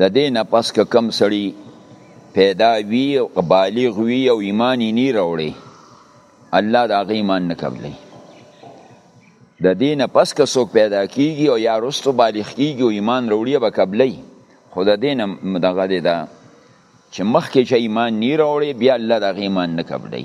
د دې نه پس که کم سړی پیدا وی او بالغ وی او ایمان یې نه راوړي الله دا غي ایمان نه قبلې د دین پس که څوک پیدا کیږي او یا رستو بالغ کیږي او ایمان وروړي به قبلې خو د دین دغه دی دا چې مخکې چې ایمان نه وروړي بیا الله د ایمان نه قبلې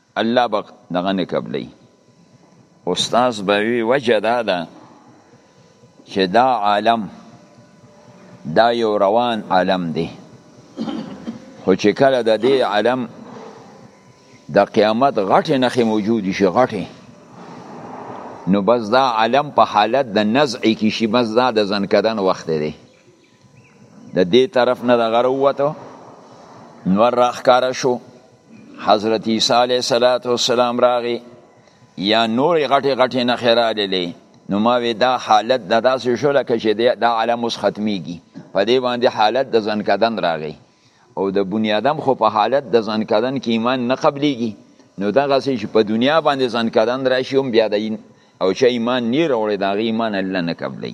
الله به دغه نه قبلی استاذ بوی وجه دا ده چې دا عالم دا یو روان عالم دی خو چې کله د دې عالم د قیامت غټې نخې موجود شي غټې نو بس دا عالم په حالت د نزع کې شي بس دا د ځنکدن وخت دی د دې طرف نه د غره ووته نور راخکاره شو حضرت عیسی علیه صلات والسلام راغی یا نور غټې غټې نه خیراللې نو ما وی دا حالت د داسې شو لکه چې دا عالم اوس ختمیږي په دې باندې حالت د ځن کدن راغی او د بنی آدم خو په حالت د ځن کدن کې ایمان نه قبليږي نو دغه چې په دنیا باندې ځن کدن راشي هم بیا د او چې ایمان نه وروړي دا غي ایمان الله نه قبلي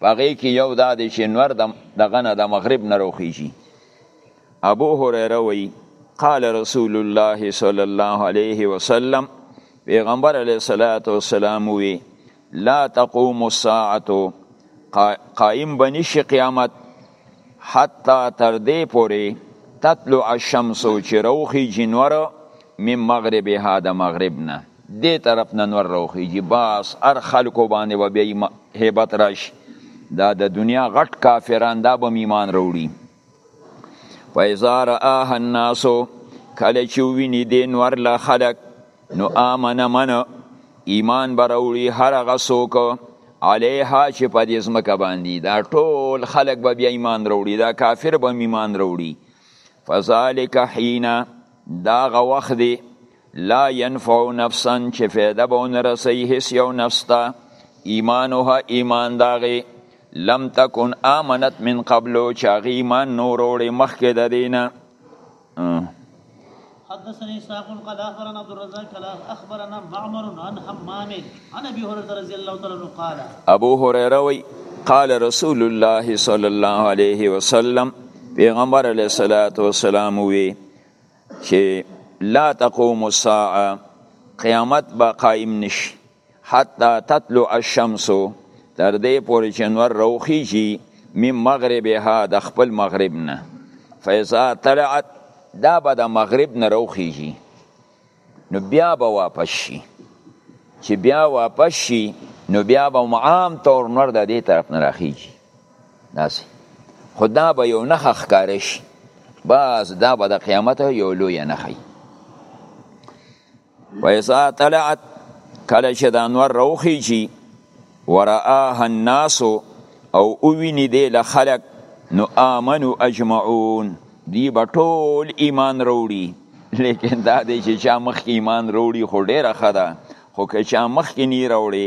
هغې کې یو دا دی چې نور دغه نه د مغرب نه روخیږي ابو هریره وی قال رسول الله صلی الله علیه وسلم پیغمبر علیه الصلاۃ والسلام وی لا تقوم الساعه قائم بنش قیامت حتی تر دې پورې تطلع الشمس چې روخي جنور من مغربها د مغرب نه دې طرف نه نور راوخیږي بس هر خلکو باندې به بیا هیبت راشي دا د دنیا غټ کافران دا به ایمان وروړي فاذا رآه الناس کله چې ویني دې نور له خلک نو آمن من ایمان بروړي هر هغه څوک علیها چې په دې ځمکه باندې دا ټول خلک به بیا ایمان وروړي دا کافر به ایمان وروړي فذلک حینا دا غوخ دی لا ينفع نفسا چې فایده به ونه رسوي هیڅ یو نفس ته ایمانها ایمان د هغې لم تکن آمنت من قبل چې هغې ایمان نه وروړي مخکې د دې نه حدثني اسحاق قال اخبرنا عبد الرزاق قال اخبرنا معمر عن حمام عن ابي هريره رضي الله تعالى عنه قال ابو هريره وي قال رسول الله صلى الله عليه وسلم پیغمبر علیه الصلاۃ والسلام وی چې لا تقوم الساعه قیامت به قائم نشي حتی تطلع الشمس تر دې پورې چې نور روخیږي من مغربها د خپل مغرب نه فیضا طلعت دا به د مغرب نه روخیږي نو بیا به واپس شي چې بیا واپس شي نو بیا به عام طور نور د دې طرف نه راخیږي داسې خو دا به یو نښه ښکاره شي بس دا به د قیامت یو لویه نښه وي وایسا طلعت کله چې د انور راوخیږي ورآها الناس او اوویني دی له خلک نو آمنو اجمعون دی به ټول ایمان راوړي لیکن دا دی چې چا مخکې ایمان راوړي خو ډېره ښه ده خو که چا مخکې نه راوړي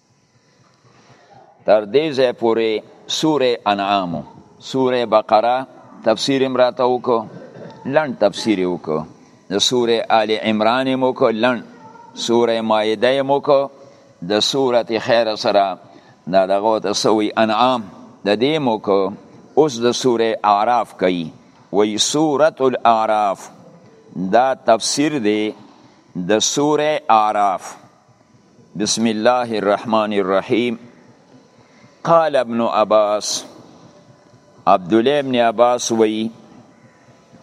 تر دې ځای پورې سوره انعام سوره بقره تفسیر امراته وکړو لند تفسیر وکړو د سوره آل عمران مو کو لند سوره مائده مو کو د سوره خیر سره دا دغه ته سوی انعام د دې مو کو اوس د سوره اعراف کوي وی سوره الاعراف دا تفسیر دی د سوره اعراف بسم الله الرحمن الرحیم قال ابن عباس عبد الله ابن عباس وی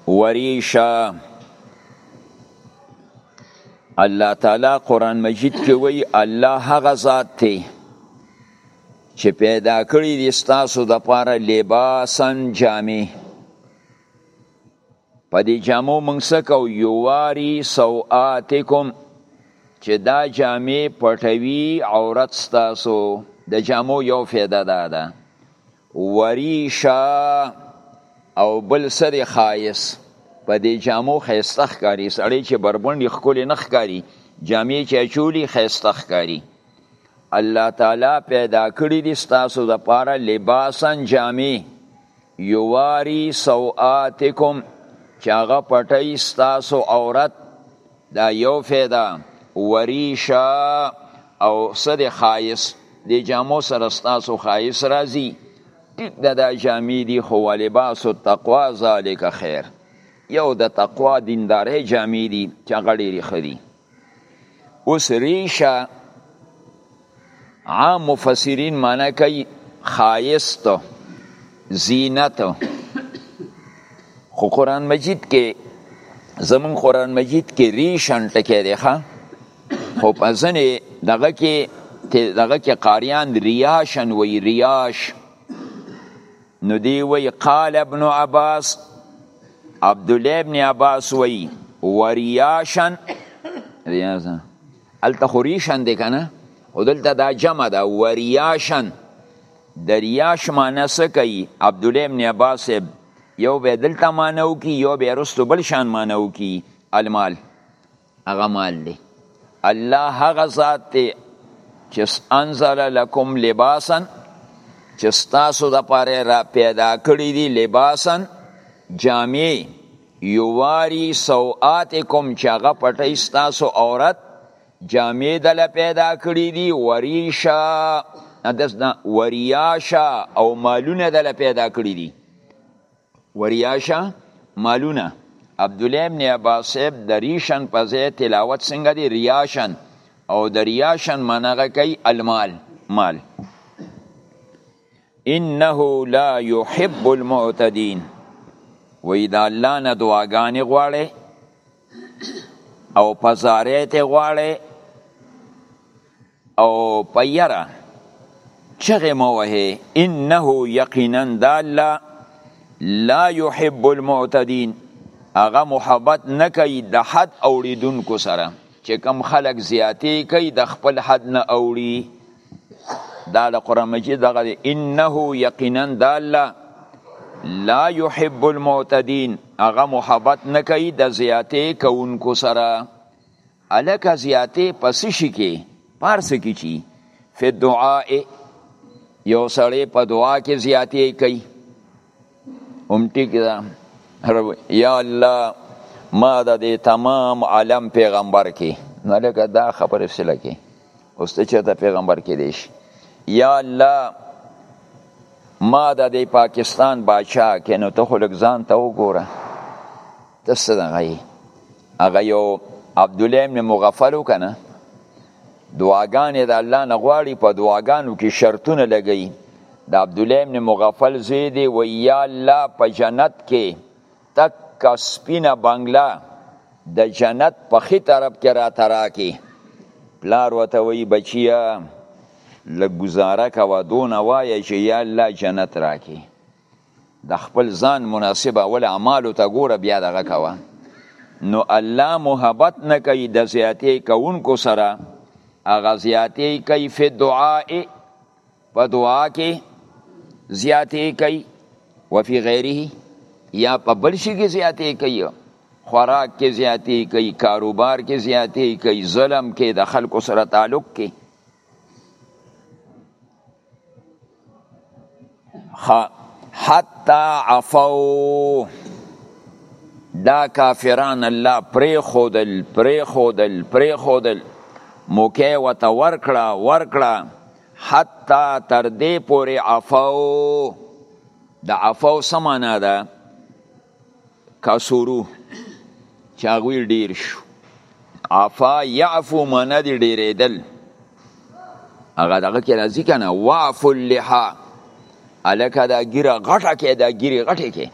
وریشا الله تعالی قران مجید کې وی الله هغه ذات دی چې پیدا کړی دي ستاسو د پاره لباسن جامې په دې جامو موږ څه کوو یواري سوآتکم چې دا جامې پټوي عورت ستاسو د جامو یو فایده دا ده وریشا او بل سری خایس په دې جامو خیسته ښکاري سړی چې بربنډي ښکلې نه ښکاري جامې چې اچولي خیسته ښکاري الله تعالی پیدا کړی دي ستاسو د پاره لباسن جامې یواری سوآتکم چې هغه پټی ستاسو عورت دا یو فیده وریشا او صد خایس دی جامو سره ستاسو خایس رازی ټیک دا دا جامی دی خو لباس التقوا ذالک خیر یو د تقوا دیندارې جامی دی چې غړی رخدی اوس ریشه عام مفسرین معنی کوي خایست زینت خو قرآن مجید کې زمون قرآن مجید کې ریشن ټکی دی ښه خو په ځنې دغه کې دغه کې قاریان ریاشن وی ریاش نو دی وی قال ابن عباس عبد الله ابن عباس وی وریاشن ریاشن الته خوریشن دی کنه او دلته دا جمع ده وریاشن د ریاش معنی څه کوي عبد الله ابن عباس یو به دلته معنی وکي یو به رستو بل شان معنی وکي المال هغه مال دی الله هغه ذات دی چې انزل لکم لباسا چې ستاسو د پاره را پیدا کړی دی لباسا جامع یواری سوآتکم چې هغه پټی ستاسو عورت جامع دله پیدا کړی دی وریشا دس دا وریاشا او مالونه دله پیدا کړی دی وریاشه مالونه عبدالله ابن عباس صاحب د ریشن په ځای تلاوت څنګه دی ریاشن او د ریاشن منغه کوي المال مال انه لا يحب المعتدين وې دا الله نه دعاګانې غواړي او پزارې ته غواړي او په یره چغې مو وهې انه یقینا د الله لا يحب المعتدین هغه محبت نه کوي د حد اوړیدونکو سره چې کم خلق زیاتې کوي د خپل حد نه اوړي دا د قرآن مجید دغه دی انه یقینا د الله لا يحب المعتدین هغه محبت نه کوي د زیاتې کوونکو سره الکه زیاته په څه شي کې په هر څه کې چی فی الدعاء یو سړی په دعا کې زیاتی کوي هم ټیک ده یا الله ما د دې تمام عالم پیغمبر کې نه لکه دا خبره سره کې اوس ته چې ته پیغمبر کې دیش یا الله ما د دې پاکستان بادشاہ کې نو ته خلک ځان ته وګوره ته څه دغه هغه یو عبد الله ابن مغفل کنه دعاګانې د الله نه غواړي په دعاګانو کې شرطونه لګي د عبد الله ابن مغفل زوی دی و یا الله په جنت کې تک سپینه بنگلا د جنت په خي طرف کې را تراکي پلار وته وی بچیا لګزاره کا ودون وای چې یا الله جنت راکې د خپل ځان مناسب اول اعمالو ته ګوره بیا دغه کوه نو الله محبت نه کوي د زیاتې کوونکو سره هغه زیاتې کوي فی دعا په دعا کې زیاتې کوي وفي غیره یا په بل شي کې زیاتې کوي خوراک کې زیاتې کوي کاروبار کې زیاتې کوي ظلم کې د خلکو سره تعلق کې حتی عفو دا کافران الله پری خودل پری خودل پری خودل موکه وته ورکړه ورکړه حتی تر دې پورې عفو د عفو سمانه ده کسورو چې هغوی ډیر شو عفا یعفو معنا دی ډیریدل هغه دغه کې راځي که نه وعفو اللحا هلکه دا ګیره غټه کې دا ګیرې غټې کې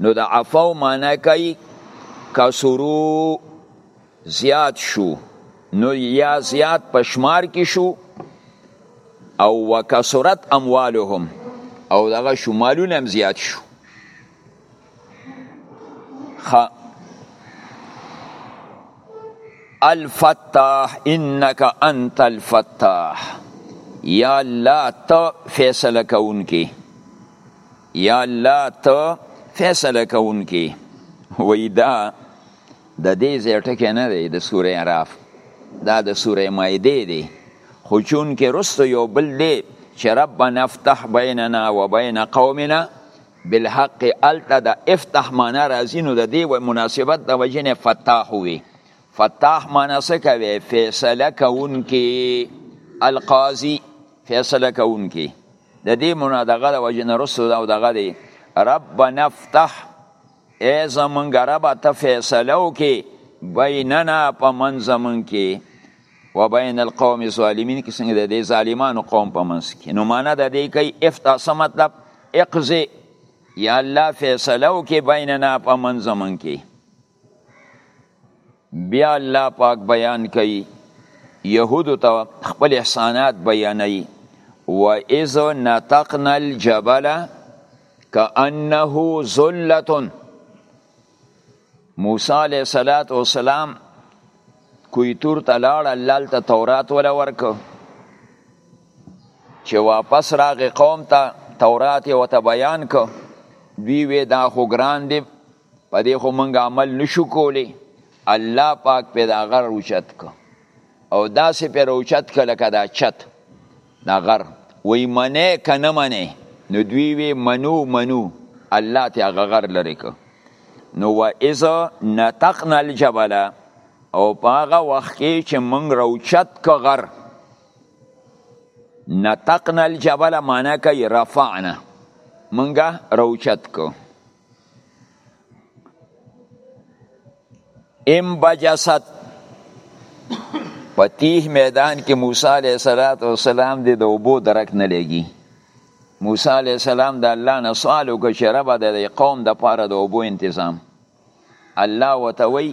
نو د عفو معنا کوي کسورو زیات شو نو یا زیات پشمار کې شو او وکثرت اموالهم او دغه شو مالونه هم زیات شو خ الفتاح انك انت الفتاح یا الله ته فیصله کوونکی یا الله ته فیصله کوونکی وای دا د دې ځای ټکی نه دی د سوره اعراف دا د سوره مایده دی خو چون کې رستو یو بل دی چې ربنا افتح بیننا وبین قومنا بالحق الته د افتح معنا راځي نو د دې و مناسبت د وجې نه فتاح وي فتاح معنا څه کوي فیصله کوونکی القاضي فیصله کوونکی د دې منا دغه د وجې نه رستو دا دغه دی ربنا افتح ای زمونږ ربه ته فیصله وکې بیننا په من زمونږ کې و بین القوم ظالمین کې څنګه د دې ظالمانو قوم په منځ کې نو معنا د دې کوي افتا څه مطلب اقضي یا الله فیصله وکي بیننا په منځ من کې بیا الله پاک بیان کوي یهودو ته خپل احسانات بیانوي و اذ نتقنا الجبل کانه ذله موسی علیه الصلاۃ والسلام کوی تور ته لاړ الله ته تورات ولا ورک چې واپس راغی قوم ته تورات یې وته بیان کو دوی وې دا خو ګران دی په دې خو مونږ عمل نشو کولی الله پاک په دا غر اوچت کو او داسې پر اوچت کو لکه دا چت دا غر وی منه کنه منه نو دوی وی منو منو الله ته هغه غر لري کو نو و اذ نتقنا الجبل او پاغه وخت کې چې مونږ روچت کو غر نتقنا الجبل معنی کوي رفعنا مونږه روچت کو ام بجست په تیه میدان کې موسی علیه السلام د اوبو درک نه لګي موسی علیه السلام د الله نه سوال وکړ چې ربه د قوم د پاره د اوبو تنظیم الله وتوي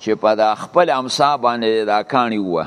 چې په د خپل امسا باندې دا کانی وه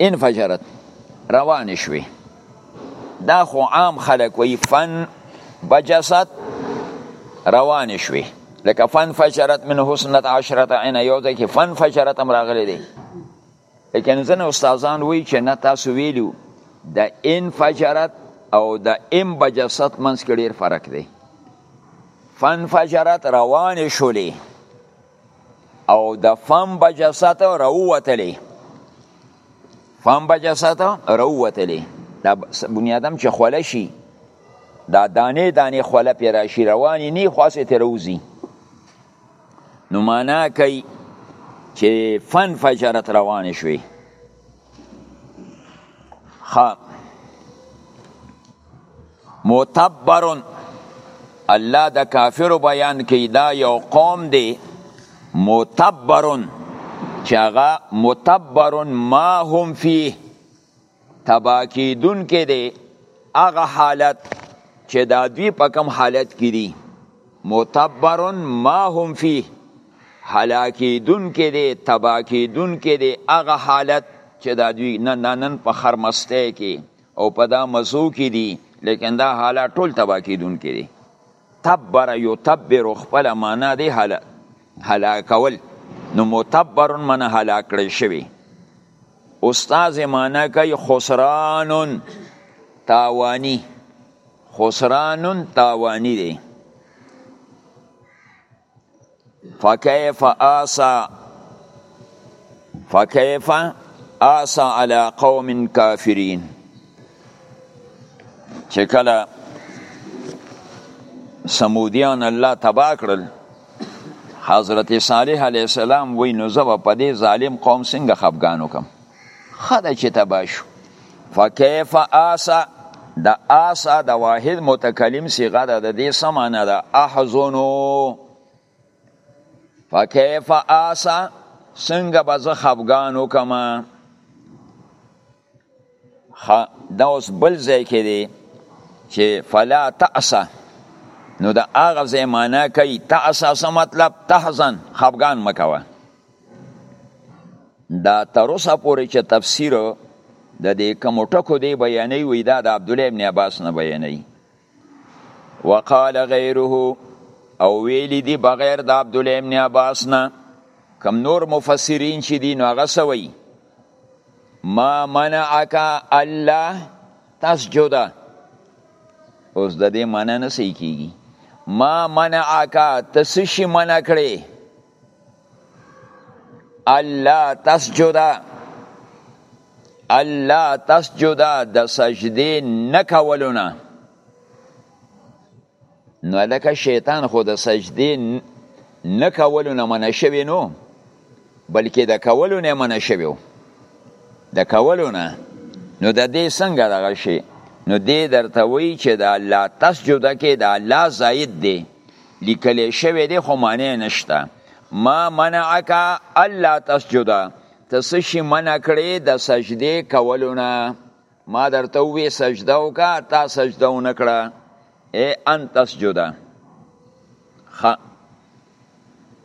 انفجرت روان شوي دا خو عام خلک وي فن بجست روان شوي لکه فن فجرت من حسنت عشرت عین یو ځای کې فن فجرت هم راغلی دی لیکن ځینې استادان وایي چې نه تاسو ویلو د انفجرت او د ام بجست منځ کې ډېر فرق دی فن فجرت روان شولې او د فم بجسات راووتلې فم بجسات راووتلې دا بنیادم چې خوله شي دا دانه دانه خوله پې راشي روانې نه خواسې ترې راوځي نو معنا کوي چې فن فجرت روانې شوې خا متبرن الله د کافر بیان کوي دا یو قوم دی متبرن چې هغه متبرن ما هم فيه تبا کیدون کې دی هغه حالت چې دا دوی په کم حالت کې دي متبرن ما هم فيه هلاکیدونکی دی تباه کیدونکی دی هغه حالت چې دا دوی نن نن په خرمسته کې او په دا مزو کې دي لیکن دا حالات ټول تباه کیدونکی دی تبر یتبر خپل معنا دی هلاک هلاکول نو متبر من هلاک کړی شوی استاد معنا کوي خسران تاوانی خسران تاوانی دی فکیف آسا فکیف آسا علی قوم کافرین چې کله سمودیان الله تبا کړل حضرت صالح علیه السلام وی نو زه په دې ظالم قوم څنګه خفګان وکم ښه ده چې تباه شو فکیف آسا د آسا د واحد متکلم صیغه ده د دې څه معنی ده احزنو فکیف آسا څنګه به زه خفګان وکړم دا اوس بل ځای کې دی چې فلا تأسه نو د هغه ځای معنا کوي تأسه څه مطلب تحزن خفګان مه کوه دا تر اوسه پورې چې تفسیر د دې کوم ټکو دی بیانې وي دا د عبد الله ابن عباس نه بیانې وقال غیره او ویلی دی بغیر د عبد الله ابن عباس نه کم نور مفسرین چې دي نو هغه سوي ما منعک الله تسجد اوس د دې معنی نه صحیح کیږي ما منعک تسشی منع کړي الله تسجدا الله تسجدا د سجدې نه کولونه نو لکه شیطان خو د سجدې نه کولو نه منع شوی نو بلکې د کولو نه منع شوی د کولو نه نو د دې څنګه دغه شي نو دې درته وایي چې د الله تسجده کې د الله زاید دی لیکل شوی دی خو معنی نشته ما منعک الله تسجد ته څه شي منع کړې د سجدې کولو نه ما درته وې سجده وکړه تا سجده ونه کړه ای ان تسجد خ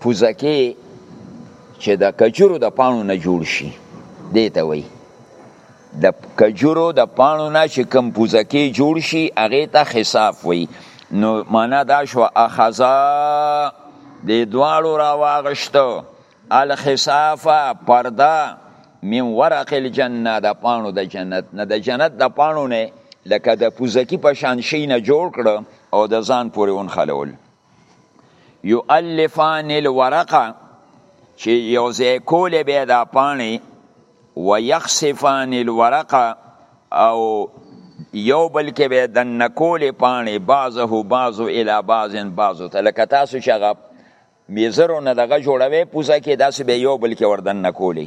پوزکی چې د کجورو د پانو نه جوړ شي دې ته وایي د کجورو د پانو نه چې کم پوزکی جوړ شي هغه ته خصاف وي نو معنا دا شو اخذا د دواړو را واغشتو الخصافه پرده من ورق الجنه د پانو د جنت نه د جنت د پانو نه لکه د پوزکی په شان شي نه جوړ کړو او د ځان پورې اون خلول یؤلفان الورقه چې یو ځای کولې به دا پاڼې ویخصفان الورقه او یو بل کې به د نکولې پاڼې بعضه بعضو الی بعضن بعضو ته لکه تاسو چې هغه میزرو نه دغه جوړوي پوزه کې داسې به یو بل کې وردن نکولې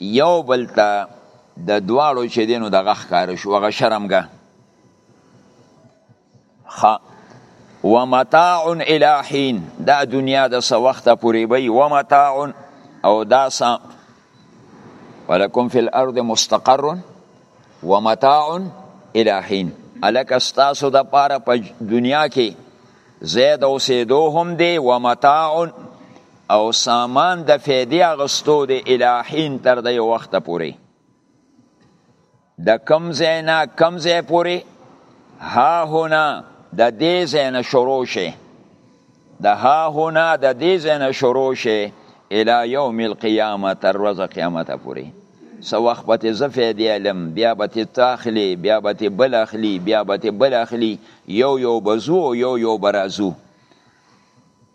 یو بل ته د دواړو چې دینو دغه ښکار شو هغه شرمګه خ ومتاع الی حین دا دنیا د څه وخته پورې وي ومتاع او دا څه ولکم فی الارض مستقر ومتاع الی حین الک استاسو د پاره په دنیا کې زید اوسېدو هم دی ومتاع او سامان د فیدی اغستو دی الهین تر دی وخت پوری د کم زینا کم زی پوری ها هنا د دی زینا شروع شی د ها هنا د دی زینا شروع شی الى یوم القیامه تر ورځ قیامت پوری سو وخت به زه فیدی علم بیا به تاخلی بیا به بل اخلی بیا به بل اخلی یو یو بزو یو یو برازو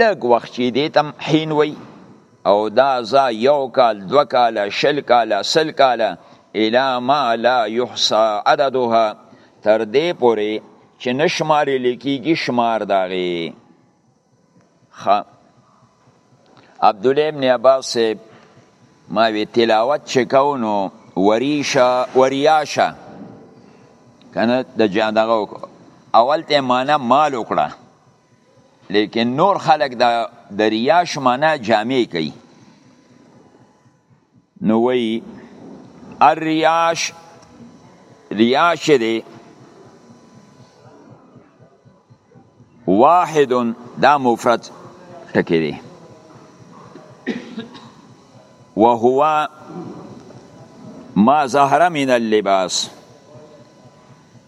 لږ وخت چې دې تم حین وي او دا ځا یو کال دو کال شل کال سل کال الا ما لا یحصا عددها تر دې پورې چې نشمار لیکيږي شمار داغي خ عبد الله ابن عباس ما وی تلاوت چې کونو وریشا وریاشا کنه د جادغه اول ته معنا مال وکړه لیکن نور خلق دا د ریاش معنا جامع کوي نو وی الریاش ریاش دی واحد دا مفرد ټکی دی وهو ما ظهر من اللباس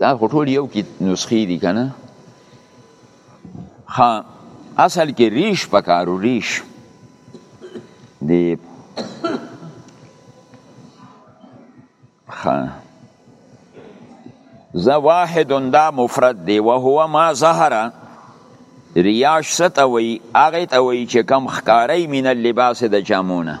دا خو ټول یو کې نسخې دي که نه ښه اصل کې ریش پکارو ریش د ښه زه واحد دا مفرد دی وهو ما ظهره ریاش ست وی هغه ته وی چې کم خکاری من اللباس د جامونه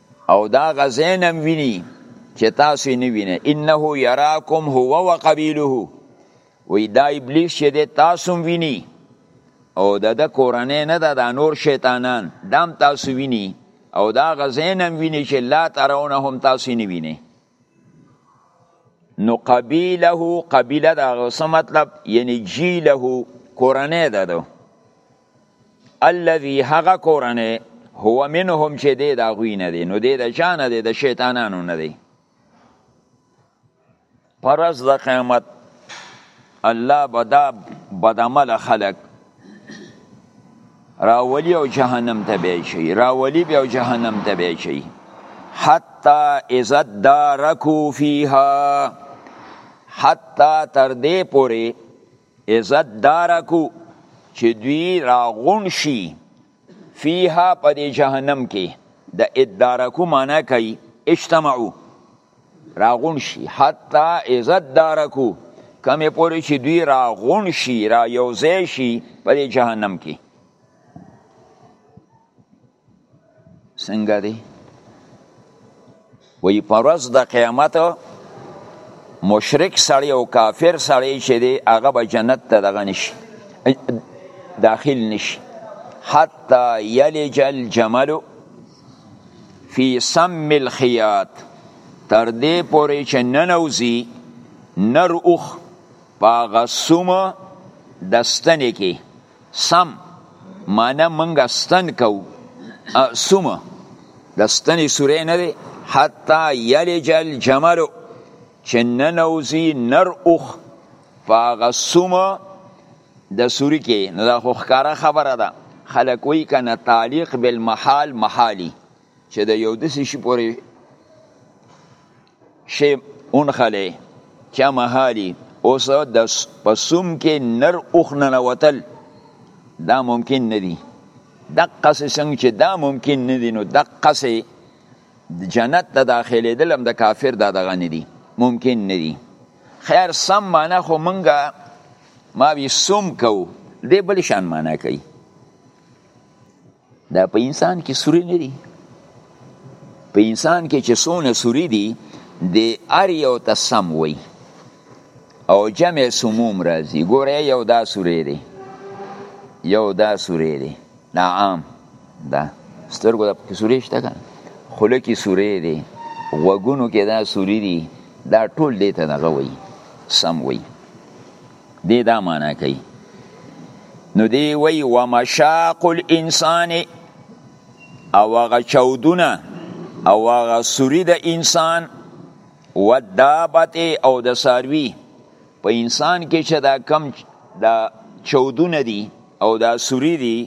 او دا غزین هم ویني چې تاسو یې نه وینئ انه یراکم هو وقبیله وی دا ابلیس چې دی تاسو هم ویني او د ده کورنۍ نه ده دا نور شیطانان دا هم تاسو ویني او دا غزین هم ویني چې لا ترونهم تاسو یې نه وینئ نو قبیله قبیله دا غوسه مطلب یعنی جیله کورنۍ ده دو الذي هغه کورنۍ هو منهم چې دی دا غوی نه دی نو دی د چا نه دی د شیطانانو نه دی پرز د قیامت الله به دا بدعمل خلق راولی او جهنم ته به شي راولی به او جهنم ته به شي حتا اذا دارکو فیها حتا تر دې پورې اذا دارکو چې دوی راغون شي فیها په دې جهنم کې د ادارکو معنی کوي اجتمعو راغون شي حتی اذا دارکو کمې پورې چې دوی راغون شي را یوځای شي په دې جهنم کې څنګه دی وی پرز د قیامت مشرک سړی او کافر سړی چې دی هغه به جنت ته دغه نشي داخل نشي حتی یلج الجمل فی سم الخیات تر دې پورې چې ننوځي نر اوښ په هغه سومه د ستنې کې سم معنی موږ ستن کوو سومه د ستنې سورې نه دی حتی یلج الجمل چې ننوځي نر اوښ په هغه سومه د سوری کې نو دا خو ښکاره خبره ده خلک وی کنه تعلیق بالمحال محالی چې د یو دسی شي پورې شی اونخلې چې محالی اوس د پسوم کې نر اوخ نه وتل دا ممکن نه دی دقه څنګه چې دا ممکن نه دی نو دقه سه جنت ته داخلي دلم د کافر دا دغه نه دی ممکن نه دی خیر سم معنا خو مونږه ما وی سوم کو دې بل شان معنا کوي دا په انسان کې سوري نه دي په انسان کې چې سونه سوري دي د ار یو ته سم وي او جمع سموم راځي ګوره یو دا سوري دی یو دا سوري دی نعام دا سترګو د پکې سورې شته کنه خوله کې سورې دی وګونو کې دا سورې دی دا ټول دې ته دغه وای سم وای دې دا معنا کوي نو دی وای و مشاق الانسان او هغه چودونه او هغه سوري د انسان و دابت او د ساروی په انسان کې چې دا کم دا چودونه دي او دا سوري دي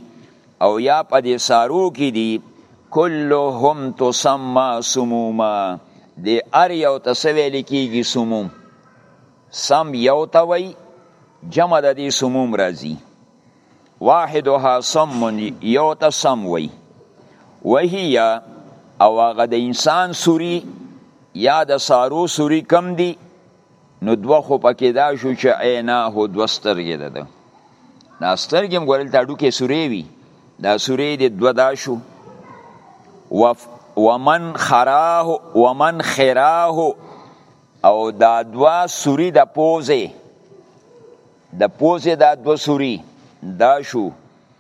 او یا په دې سارو کې دي کلهم تسمى سموما دې ار یو ته سویل کېږي سموم سم یو ته وای جمع د دې سموم راځي واحدها سم یو ته سم وای وهي او هغه د انسان سوري یا د سارو سوري کم دي نو دوه خو پکې دا شو چې عیناه دوه سترګې ده ده دا سترګې هم ګورل تا ډوکې سورې وي دا سورې دې دوه دا شو وف ومن خراه ومن خراه او دا دوه سوري د پوزې د پوزې دا دوه سوري دا شو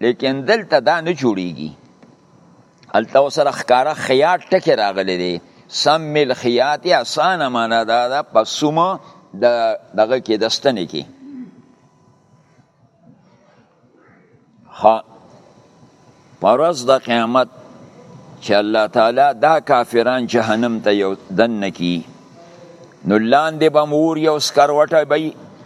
لیکن دلته دا نه جوړیږي الته سره ښکارا خیاط ټکی راغلی دی سم مل خیاط یا سانه معنا دا ده په سومه د دغه کې د ستنې کې ها پرز د قیامت چې الله تعالی دا کافران جهنم ته یو دن کی نو لاندې به مور یو سکروټه بی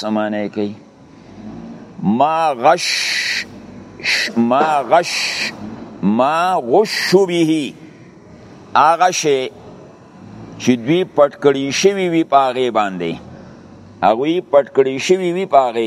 سمانه کوي ما غش ما غش ما غش به هغه شی چې دوی پټ کړی شوی وي پاغه باندې هغه پټ کړی شوی وي پاغه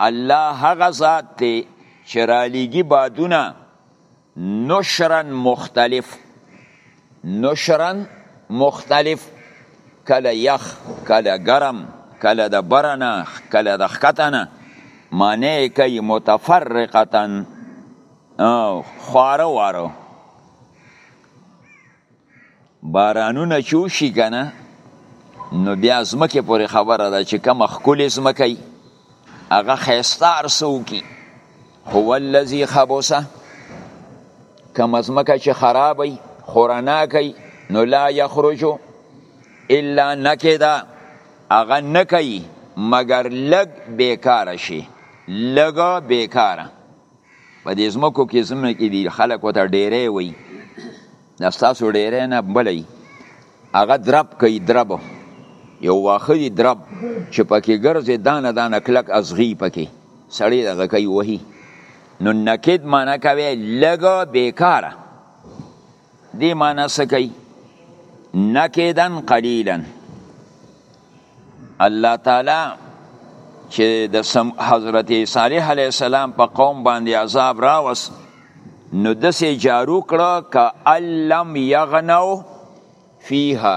الله هغه ذات دی چې رالیږي بادونه نشرا مختلف نشرا مختلف کله یخ کله ګرم کله د برنه کله د ښکتنه معنی کوي متفرقتا خواره واره بارانونه چې وشي که نه نو بیا ځمکې پورې خبره ده چې کومه ښکلې ځمکه وي هغه ښایسته هر څه وکړي هو الذي خبوسه کومه ځمکه چې خرابه وي خورناکه وي نو لا یخرجو الا نکدا هغه نه کوي مګر لږ بیکاره شي لږ بیکاره په دې ځمکو کې ځمه کې دي خلک وته ډیری وي دا ستاسو ډیری نه بلی هغه درب کوي درب یو واخه دي درب چې پکې ګرځي دانه دانه کلک ازغي پکې سړی دغه کوي وهي نو نکید معنی کوي لګ بیکاره دی معنی سکی نکیدن قلیلا الله تعالی چې د حضرت صالح علیه السلام په قوم باندې عذاب راوس نو دسې جارو کړه که الم یغنو فیها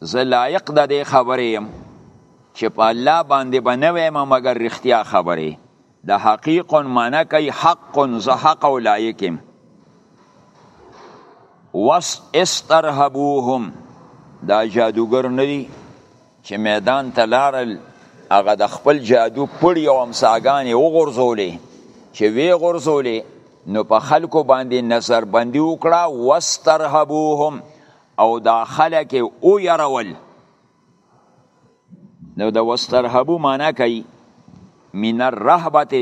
زه لایق د دې خبرې يم چې په الله باندې به نه وایم مګر رښتیا خبرې د حقیق معنی کوي حق زه حق او لایق یم واسترهبوهم دا جادوګر نه دي چې میدان ته لارل هغه د خپل جادو پړی او امساګانې وغورځولې چې وی غورځولې نو په خلکو باندې نظر بندي وکړه واسترهبوهم او دا خلک او يرول نو د واسترهبو معنا کوي من الرهبت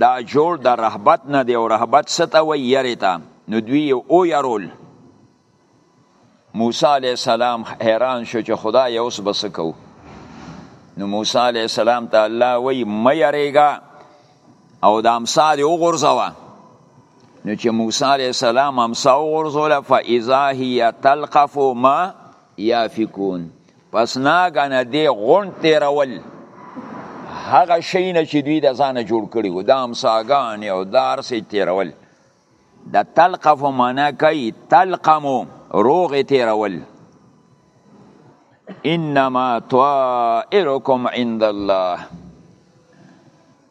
دا جوړ د رهبت نه دی او رهبت ستا و یری تا نو دوی او یرول موسی علی السلام حیران شو چې خدای اوس بس کو نو موسی علی السلام ته الله وی مې یریګا او د امسا دی وغورځوه نو چې موسی علیه السلام امسا وغورځوله فاذا هي تلقف ما یافکون پس ناګنه دی غونډ تیرول هغه شی نه چې دوی د ځانه جوړ کړي و دا امساګانې او دارسې تیرول د تلقف معنا کوي تلقم روغ تیرول انما طائركم عند الله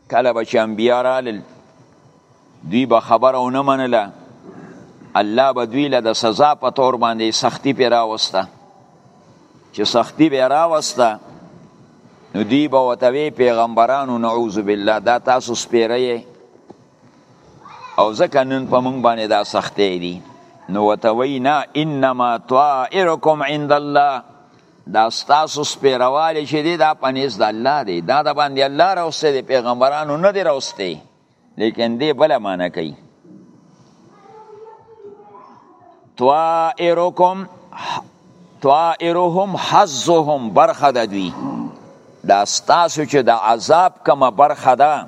کله به چې انبیا رالل دوی به خبره ونه منله الله به دوی له د سزا په تور باندې سختی پې راوسته چې سختی به راوسته نو دوی به ورته وی پیغمبرانو نعوذ بالله دا تاسو سپیره او ځکه نن په مونږ باندې دا سختې دي نو وتوی نه انما طائرکم عند الله دا ستاسو سپیروالی چې دی دا پنیز د الله دی دا د باندې الله راوسته دی پیغمبرانو نه دی راوسته لیکن دی بل معنی کوي طائرکم طائرهم حظهم برخه د دوی دا ستاسو چې د عذاب کومه برخه ده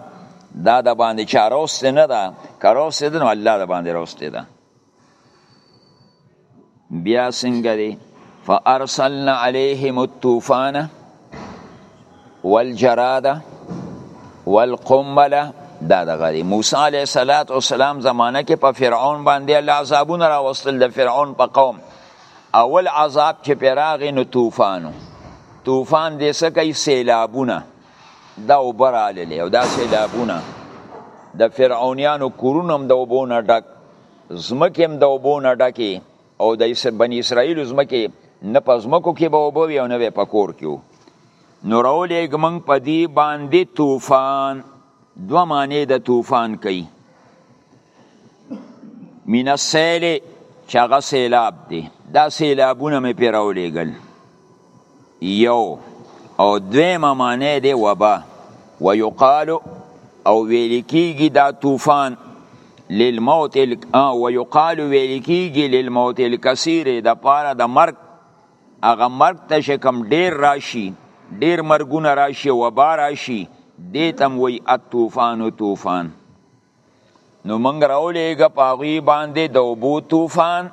دا د باندې چا روسته نه ده که روسته ده نو الله د باندې روسته ده بیا څنګه دی فارسلنا علیهم الطوفان والجراده والقمله دا دغه دی موسی علیه الصلاۃ والسلام زمانه کې په فرعون باندې الله عذابونه راوستل د فرعون په قوم اول عذاب چې پیراغې نو طوفانو طوفان دې څه کوي سیلابونه دا اوبه راللې او دا سیلابونه د فرعونیانو کورونه هم د اوبو نه ډک ځمکې هم د اوبو نه ډکې او د بنی اسرائیل زمکه نه په زمکو کې به وبوي او نه به په کور کې نو راولېږ موږ په دې باندې طوفان دوه معنی د طوفان کوي من السیل چې هغه سیلاب دی دا سیلابونه مې پرې راولېږل یو او دویمه معنی دی وبا ویقال او ویل کیږي دا طوفان للموت ال... ويقال ویل کیږي للموت الكثير د پاره د مرګ هغه مرګ ته چې کم ډیر راشي ډیر مرګونه راشي وبا راشي دې تم وی الطوفان طوفان نو موږ راولېږه په هغوی باندې د اوبو طوفان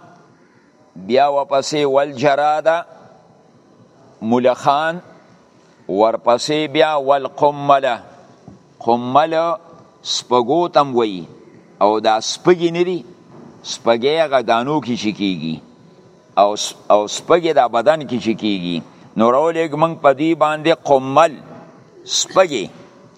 بیا ورپسې والجراده ملخان ورپسې بیا والقمله قمله سپګو تم وایي او دا سپګې نه دي سپګې هغه دانو کې چې کېږي او او سپګې دا بدن کې چې کېږي نو راولېږ موږ په دوی باندې قمل سپګې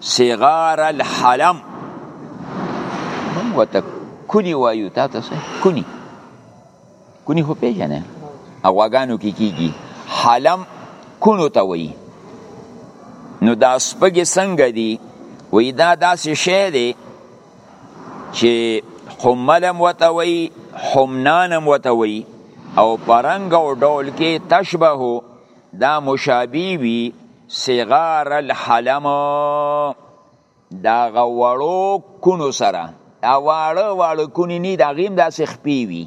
صغار الحلم مونږ وته کونی وایو تا ته کونی کونی خو پیژنه اواګانو کې کیږي حلم کونو ته وایي نو دا سپګې څنګه دي وایي دا داسې شی دی چې حملم وته وایي حمنانم وته وایي او پرنګ او ډول کې تشبهو دا مشابه وي صغار الحلم دا غوړو کونو سره دا واړه واړه کونی نه دا غیم داسې خپې وي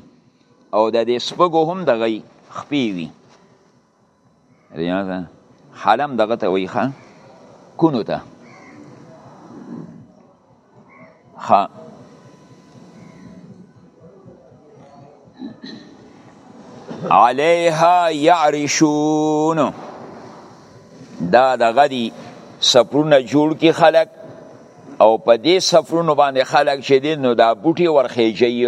او د دې سپګو هم د غي خپې وي ریاضه حلم دغه ته وي ښه کونو ته ښه علیها یعرشون دا دغه دی سفرونه جوړ کی خلک او په دې سفرونو باندې خلک چې دي نو دا بوټي ورخیږي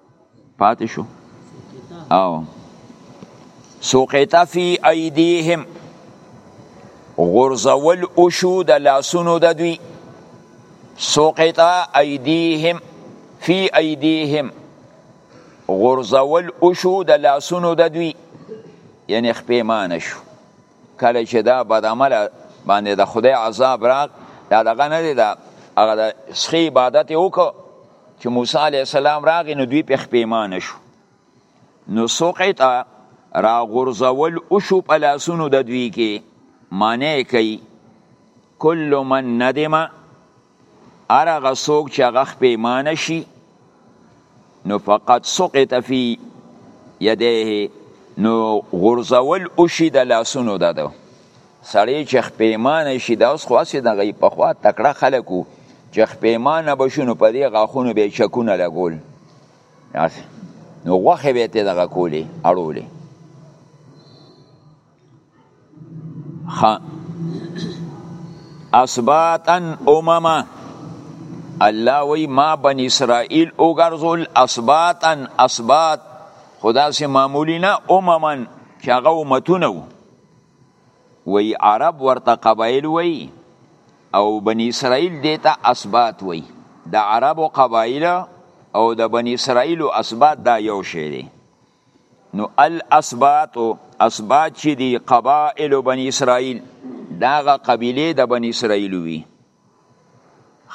پاتې شو او سوقیت فی ایدیهم غرزول اوشو د لاسونو د دوی سوقیت ایدیهم فی ایدیهم غرزول اوشو د لاسونو د دوی یعنی خپیمانه شو کله چې دا بد عمل باندې د خدای عذاب راغ دا دغه نه دی دا هغه د سخی عبادت وکړو چې موسی علی السلام راغی نو دوی په خپېمانه شو نو سقط را غرزول او شو په لاسونو د دوی کې معنی کوي کل من ندم ارغه سوک چې هغه خپېمانه شي نو فقط سقط فی یدیه نو غرزول او شي د لاسونو د ده سړی چې خپېمانه شي دا اوس خو هسې دغه پخوا تکړه خلک وو چې خپېمانه به شو نو په دې غاښونو به یې چکونه لګول نو غوښې به یې ترې دغه کولې اړولې ښه اثباتا امما الله وی ما بن اسرائیل اوګرځول اثباتا اثبات خدا سي معمولی نه امما چې هغه امتونه وو وی عرب ورته قبایل وی او بنی اسرائیل دیتا اسبات وی د عرب قبایل او د بنی اسرائیل اسبات دا یو شی دی نو الاسبات اسبات چې دی قبائل بنی اسرائیل داغه قبیله د بنی اسرائیل وی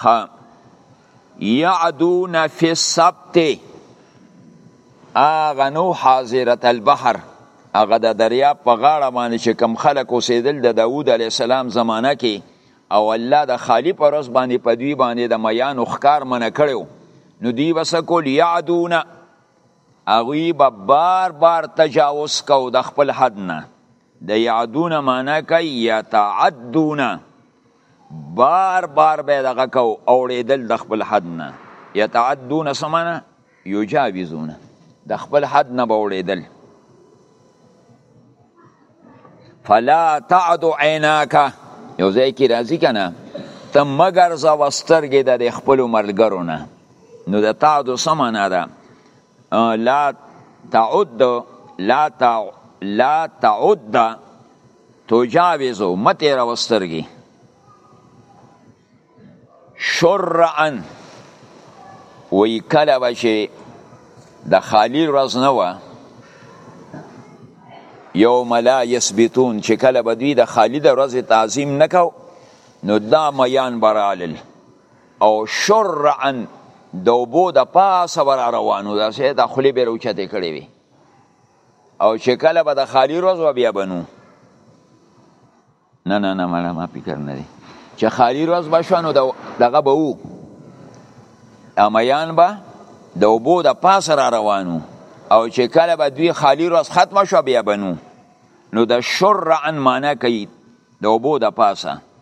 ها یعدون فی السبت اغه نو حاضرت البحر اغه د دریا په غاړه باندې چې کم خلک اوسېدل د داوود علی السلام زمانہ کې او الله د خالی پر ورځ باندې په دوی باندې د میانو ښکار منع کړو نو دی بس کول یعدون اغوی به بار بار تجاوز کو د خپل حد نه د یعدون معنا کوي یتعدون بار بار به دغه کو اوړېدل د خپل حد نه یتعدون سمانه یجاوزون د خپل حد نه به اوړېدل فلا تعد عیناک یو ځای کې راځي که نه ته مګر زه وسترګې د خپلو ملګرو نه نو د تعدو څه معنا ده لا تعد لا تع لا تعد تجاوز مته را وسترګي شرعا وی کله بچي د خالی ورځ نه و یوم لا یثبتون چې کله بدوی د خالی د ورځ تعظیم نکاو نو دا میان برالل او شرعا د اوبو د پاسه ور روانو دا سه د خلی به روچته کړی وي او چې کله به د خالی روز و بیا بنو نه نه نه مړه ما فکر نه دی چې خالی روز بشونو دغه به وو امیان به د اوبو د پاسه را روانو او چې کله به دوی خالی روز ختم شو بیا بنو نو د شرعا معنی کوي د اوبو د پاسه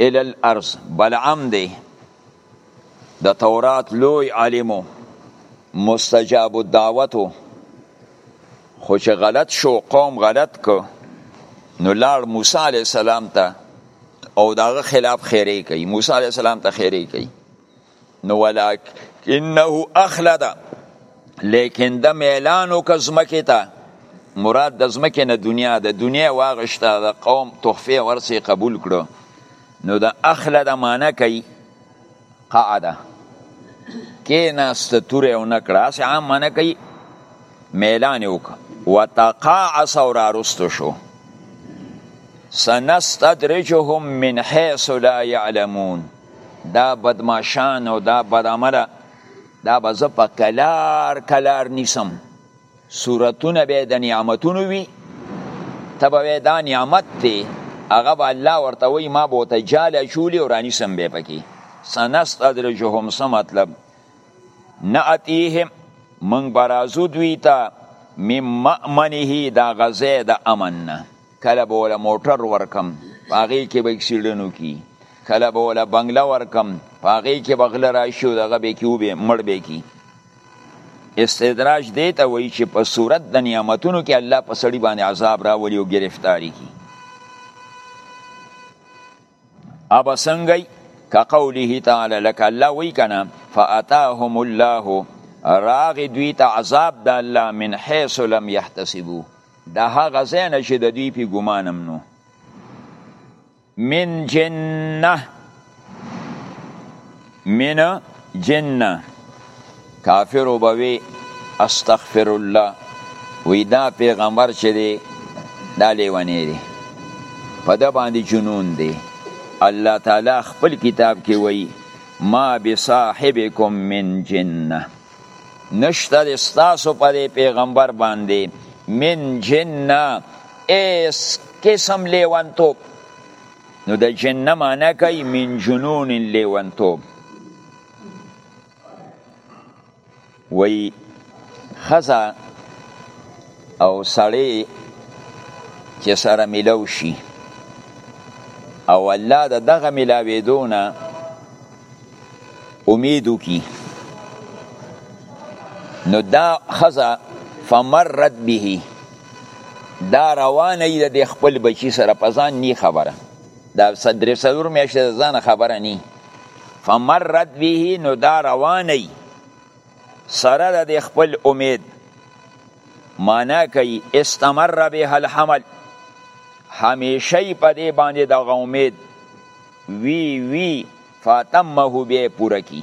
الی الارض بلعم دی د تورات لوی عالمو مستجاب الدعوتو خو چې غلط شو قوم غلط کو نو لاړ موسی علی السلام ته او داغه خلاف خیره کوي موسی علی السلام ته خیره کوي نو ولکنه اخلد لیکن د میلانو که زمکه ته مراد د زمکه نه دنیا د دنیا واغشته د قوم تحفه ورسې قبول کړو نو د اخله د معنی کوي قعده کې ناست توره او نکړه اس عام معنی کوي میلان وک وتقاعس او راستو شو سنستدرجهم من حيث لا يعلمون دا بدماشان او دا بدعمله دا به زه په کلار کلار نیسم صورتونه به د نعمتونو وي ته به دا نعمت دی هغه به الله ورته وایي ما به ورته جال اچولي او رانیسم به پکې سنستدرجهم څه مطلب نأتیهم موږ به راځو دوی ته من مأمنه دا غزه د امن نه کله به ولا موټر ورکم هغه کې به اکسیډنټ کی کله به ولا بنگله ورکم هغه کې بغل راشي او دغه به کې وبه مړ به کی استدراج دی ته وایي چې په صورت د نعمتونو کې الله په سړي باندې عذاب راولي او گرفتاری کی ابا څنګه کقوله تعالی لك الله وی کنه فاتاهم الله راغ دوی ته عذاب د الله من حيث لم يحتسبوا دا هغه زنه چې د دوی په ګمانم نو من جنه من جنه کافر وبوي استغفر الله وی دا پیغمبر چې دی دا لیونی دی په د باندې جنون دی الله تعالی خپل کتاب کې وی ما بصاحبکم من جنه نشته د ستاسو په دی پیغمبر باندې من جنه ایس قسم لیونتوب نو د جنه معنی کوي من جنون لیونتوب وی خزا او سړی چې سره ملو شي او الله د دغه ملاویدونه امید وکي نو دا خزا فمرت به دا روانه ای د خپل بچی سره په ځان نی خبره دا صدر سلور میاشتې د ځان خبره نی فمرت به نو دا روانه ای سره د خپل امید معنا کوي استمر به الحمل همیشه په دې باندې د امید وی وی فاطمه به پوره کی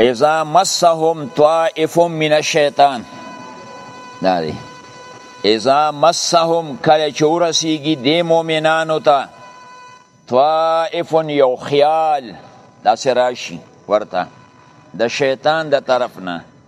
اذا مسهم طائف من الشیطان دا دی اذا مسهم کله چې ورسیږي د مؤمنانو ته طائف یو خیال داسې راشي ورته د شیطان د طرف نه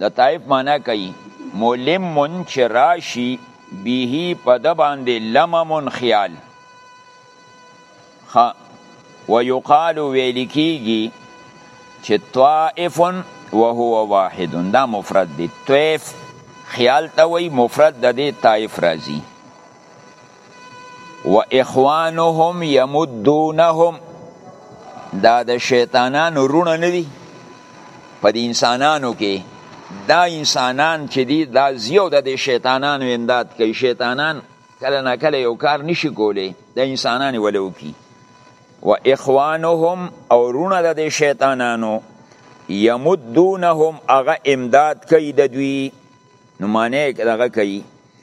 د طائف معنا کوي ملمن چې راشي به په د باندې لممن خیال خ ويقال ویل کیږي چې طائف وهو واحد دا مفرد دی طائف خیال ته وی مفرد د دې طائف راځي و اخوانهم یمدونهم دا د شیطانانو رونه نه دي په دې انسانانو کې دا انسانان چې دي دا زیو د دې شیطانانو امداد کوي شیطانان کله نه کله یو کار نشي کولی د انسانانو ولو کی و اخوانهم او رونه د دې شیطانانو یمدونهم هغه امداد کوي د دوی نو معنی دغه کوي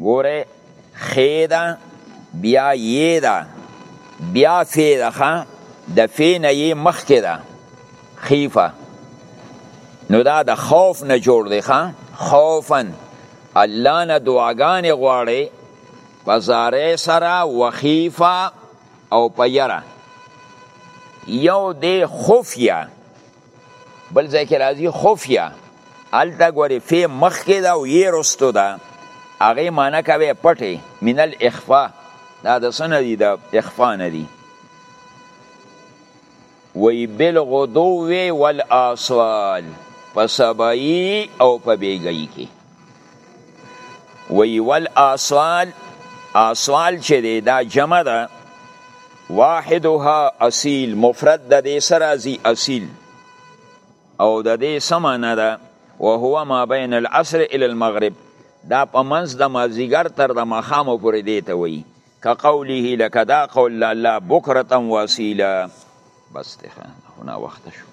ګوره خ ده بیا ی ده بیا ف ده خا د ف نه ی مخکې ده خیفه نو دا د خوف نه جوړ دی خا خوفن الله نه دعاګانې غواړي په زاره سره وخیفه او په یره یو دی خفیه بل ځای کې راځي خفیه هلته ګورې فی مخکې ده او یې رستو ده هغې معنی کوي پټې من الاخفا دا د څه نه دي د اخفا نه دي وی بالغدو والآصال په سبایی او په بیګی کې وی ول آسوال آسوال چې دی دا جمع ده واحدها اصیل مفرد د دې سره زی اصیل او د دې سمانه ده وهو ما بین العصر الى المغرب دا په منځ د مازیګر تر د مخامو پورې دی ته وی که قوله لکه دا قول الله بکرتا واسیلا بس ته خو نه وخت شو